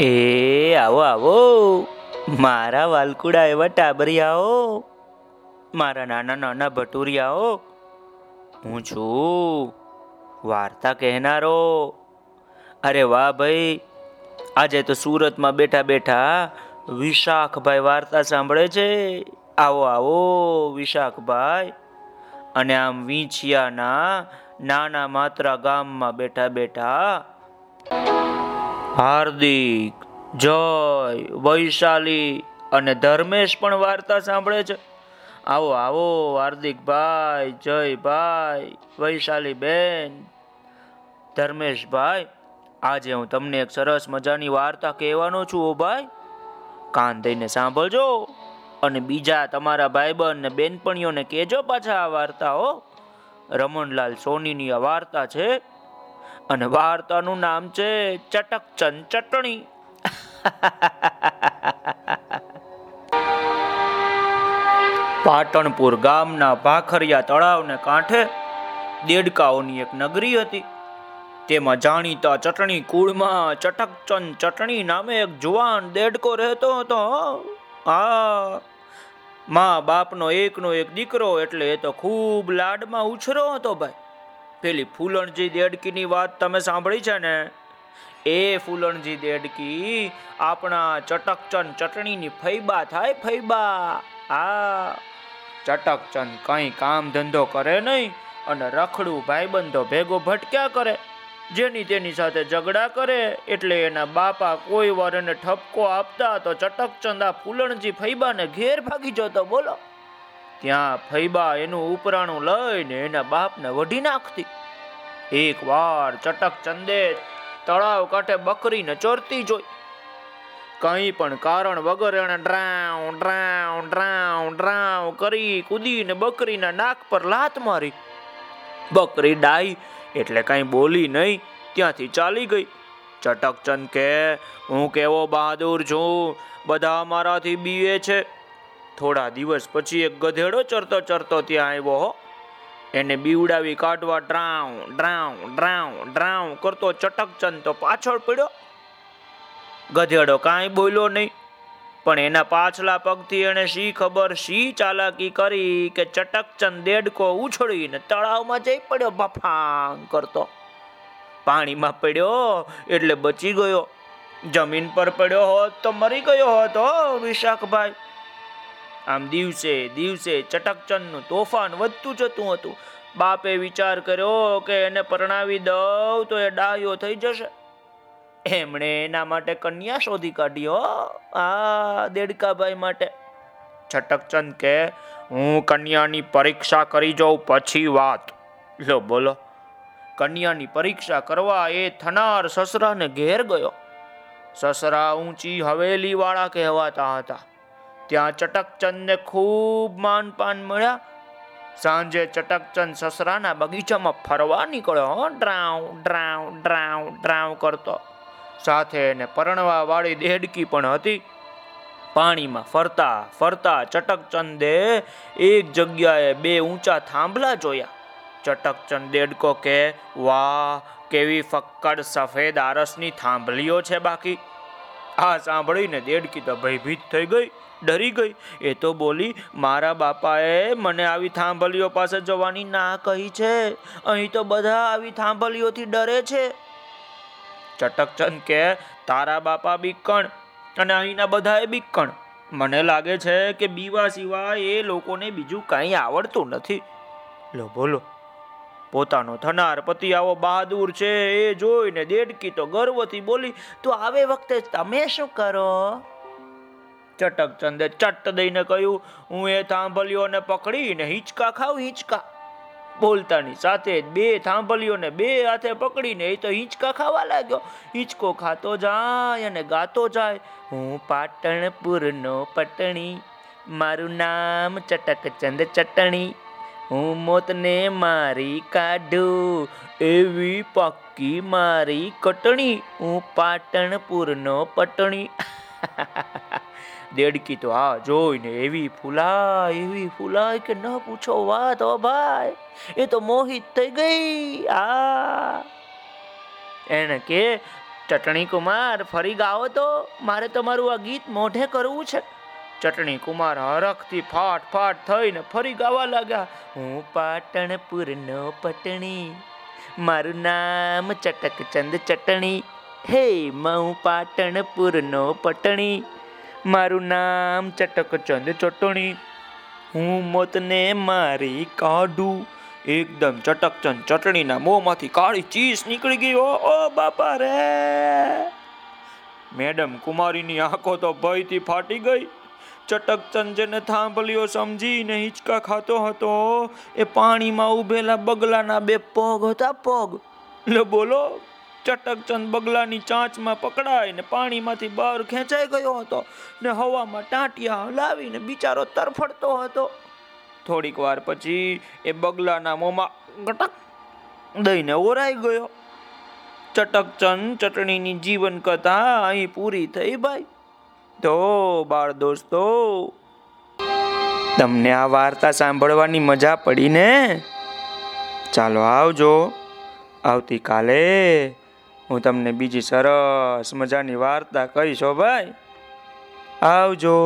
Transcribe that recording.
એ, આવો આવો. મારા વાલકુડા એવા ટાબરિયાઓ. મારા નાના નાના ભટુરિયાઓ. હું છું વાર્તા કહેનારો. અરે વાહ ભાઈ, આજે તો સુરતમાં બેઠા બેઠા વિશાખભાઈ વાર્તા સાંભળે છે. આવો આવો, વિશાખભાઈ. અને આમ વીંછિયાના નાના માત્રા ગામમાં બેઠા બેઠા હાર્દિક, જય, વૈશાલી અને ધર્મેશ પણ વાર્તા સાંભળે છે. આવો આવો હાર્દિકભાઈ જયભાઈ વૈશાલી બેન ધર્મેશભાઈ આજે હું તમને એક સરસ મજાની વાર્તા કહેવાનો છું, ઓ ભાઈ. કાન દઈને સાંભળજો અને બીજા તમારા ભાઈબંધ ને બેનપણીઓને કહેજો પાછા આ વાર્તા, હો. રમણલાલ સોનીની આ વાર્તા છે. અને વાર્તાનું નામ છે ચટકચંદ ચટણી પાટણપુર ગામના ભાખરિયા તળાવને કાંઠે દેડકાઓની એક નગરી હતી. તેમાં જાણીતા ચટણી કુળમાં ચટકચંદ ચટણી નામે એક જુવાન દેડકો રહેતો હતો. હા, મા બાપનો એકનો એક દીકરો એટલે એ તો ખૂબ લાડમાં ઉછરો હતો ભાઈ. પેલી ફૂલણજી દેડકીની વાત તમે સાંભળી છે ને? એ ફૂલણજી દેડકી આપણા ચટકચંદ ચટણીની ફૈબા થાય ફૈબા. આ ચટકચંદ કઈ કામ ધંધો કરે નહીં અને રખડું ભાઈબંધો ભેગો ભટક્યા કરે. જેની તેની સાથે ઝઘડા કરે એટલે એના બાપા કોઈ વાર એને ઠપકો આપતા તો ચટકચંદ આ ફૂલણજી ફૈબાને ઘેર ભાગી જતો. બોલો. ત્યાં ફૈબા એનું ઉપરાણું લઈને એના બાપને વઢી નાખતી. એક વાર ચટક ચંદે તળાવ કાંઠે બકરીને ચોરતી જોઈ. કંઈ પણ કારણ વગર એણે ડ્રાઉ ડ્રાઉ ડ્રાઉ ડ્રાઉ કરી કૂદીને બકરીના નાક પર લાત મારી. બકરી ડાઈ એટલે કઈ બોલી નહીં, ત્યાંથી ચાલી ગઈ. ચટકચંદ કે, હું કેવો બહાદુર છું, બધા મારાથી બીએ છે. થોડા દિવસ પછી એક ગધેડો ચરતો ચરતો ત્યાં આવ્યો હો. એને બીવડાવી કાઢવા ડ્રાઉ ડ્રાઉ ડ્રાઉ ડ્રાઉ કરતો ચટકચંદ તો પાછળ પડ્યો. ગધેડો કાંઈ બોલ્યો નહીં, પણ એના પાછલા પગથી એને શી ખબર, શી ચાલાકી કરી કે ચટકચંદ દેડકો ઉછળીને તળાવમાં જઈ પડ્યો બફાંગ કરતો. પાણીમાં પડ્યો એટલે બચી ગયો. જમીન પર પડ્યો હોત તો મરી ગયો હોત વિશાખભાઈ. આમ દિવસે દિવસે ચટકચંદનું તોફાન વધતું જતું હતું. બાપે વિચાર કર્યો કે એને પરણાવી દઉં તો એ ડાયો થઈ જશે. એમણે એના માટે કન્યા શોધી કાઢ્યો આ દેડકાભાઈ માટે. છટકચંદ કે, હું કન્યાની પરીક્ષા કરી જાઉં પછી વાત. લો, બોલો. કન્યાની પરીક્ષા કરવા એ થનાર સસરાને ઘેર ગયો. સસરા ઊંચી હવેલી વાળા કહેવાતા હતા. ત્યાં ચટકચંદને ખૂબ માનપાન મળ્યા. સાંજે ચટકચંદ સસરાના બગીચામાં ફરવા નીકળ્યો ડ્રાઉ ડ્રાઉ ડ્રાઉ ડ્રાઉ કરતો. સાથે એને પરણવા વાળી દેડકી પણ હતી. પાણીમાં ફરતા ફરતા ચટકચંદે એક જગ્યાએ બે ઊંચા થાંભલા જોયા. ચટકચંદ દેડકો કે, વાહ, કેવી ફક્કડ સફેદ આરસની થાંભલીઓ છે બાકી. આ સાંભળીને દેડકી તો ભયભીત થઈ ગઈ, ડરી ગઈ. એ તો બોલી, મારા બાપાએ મને આવી થાંભલીઓ પાસે જવાની ના કહી છે. અહીં તો બધા આવી થાંભલીઓથી ડરે છે. ચટકચંદ કે, તારા બાપા બીકણ અને અહીંના બધાએ બીકણ મને લાગે છે કે બીવા સિવાય એ લોકોને બીજું કંઈ આવડતું નથી. લો, બોલો. પોતાનો થનાર પતિ આવો બહાદુર છે, એ જોઈને દેડકી તો ગર્વથી બોલી, તો આવે વખતે તમે શું કરો? ચટકચંદે ચટ દઈને કહ્યું, હું એ થાંભલીઓને પકડીને હિંચકા ખાવ હિંચકા. બોલતાની સાથે બે થાંભલીઓને બે હાથે પકડીને એ તો હિંચકા ખાવા લાગ્યો. હિંચકો ખાતો જાય અને ગાતો જાય. હું પાટણપુરનો પટણી, મારું નામ ચટકચંદ ચટણી. હું મોતને મારી કાઢું, એવી પક્કી મારી કટણી, હું પાટણપુરનો પટણી. દેડકી તો આ જોઈને એવી ફૂલાય એવી ફૂલાય કે ન પૂછો વાત, ઓ ભાઈ, એ તો મોહિત થઈ ગઈ. આ. એને કે, ચટણી કુમાર, ફરી ગાઓ તો, મારે તમારું આ ગીત મોઢે કરવું છે. ચટણી કુમાર હરખથી ફાટ ફાટ થઈને ફરી ગાવા લાગ્યા, હું પાટણપુરનો પટણી, મારું નામ ચટકચંદ ચટણી, હે હું પાટણપુરનો પટણી, મારું નામ ચટકચંદ ચટણી, હું મોતને મારી કાઢું. એકદમ ચટકચંદ ચટણીના મોંમાંથી કાળી ચીસ નીકળી ગઈ ઓ, બાપા રે. મેડમ કુમારીની આંખો તો ભયથી ફાટી ગઈ. ચટકચંદ જેને થાંભલીઓ સમજીને હિંચકા ખાતો હતો. એ પાણીમાં ઉભેલા બગલાના બે પગ હતા પગ. લો બોલો, ચટકચંદ બગલાની ચાંચમાં પકડાય ને પાણીમાંથી બહાર ખેંચાઈ ગયો હતો ને હવામાં ટાંટિયા હલાવીને બિચારો તરફડતો હતો. થોડીક વાર પછી એ બગલાના મોંમાં ગટક દઈને ઓરાઈ ગયો. ચટકચંદ ચટણીની જીવન કથા અહીં પૂરી થઈ ભાઈ. તો બાળ દોસ્તો. તમને આ વાર્તા સાંભળવાની મજા પડી ને? ચાલો આવજો. આવતીકાલે હું તમને બીજી સરસ મજાની વાર્તા કહીશ ભાઈ. આવજો.